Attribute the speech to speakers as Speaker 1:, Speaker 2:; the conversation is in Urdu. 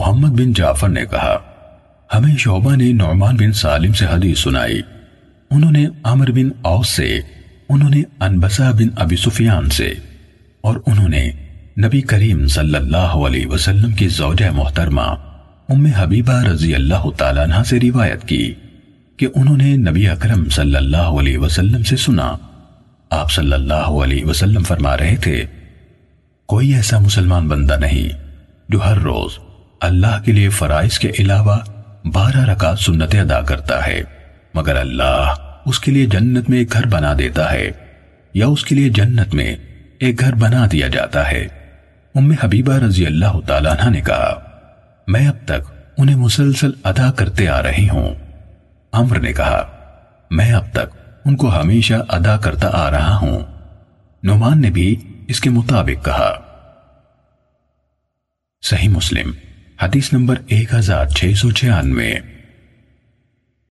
Speaker 1: محمد بن جعفر نے کہا، ہمیں شعبہ نے نعمان بن سالم سے حدیث سنائی۔ انہوں نے عمر بن اوس سے، انہوں نے انبسا بن ابی سفیان سے، اور انہوں نے نبی کریم صلی اللہ علیہ وسلم کی زوجہ محترمہ ام حبیبہ رضی اللہ تعالیٰ عنہ سے روایت کی کہ انہوں نے نبی اکرم صلی اللہ علیہ وسلم سے سنا۔ آپ صلی اللہ علیہ وسلم فرما رہے تھے، کوئی ایسا مسلمان بندہ نہیں جو ہر روز اللہ کے لیے فرائض کے علاوہ بارہ رکعت سنتیں ادا کرتا ہے۔ مگر اللہ اس کے لیے جنت میں ایک گھر بنا دیتا ہے یا اس کے لیے جنت میں ایک گھر بنا دیا جاتا ہے۔ ام حبیبہ رضی اللہ تعالیٰ عنہ نے کہا، میں اب تک انہیں مسلسل ادا کرتے آ رہی ہوں۔ عمر نے کہا، میں اب تک ان کو ہمیشہ ادا کرتا آ رہا ہوں۔ نعمان نے بھی اس کے مطابق کہا۔ صحیح مسلم۔ حدیث نمبر 1696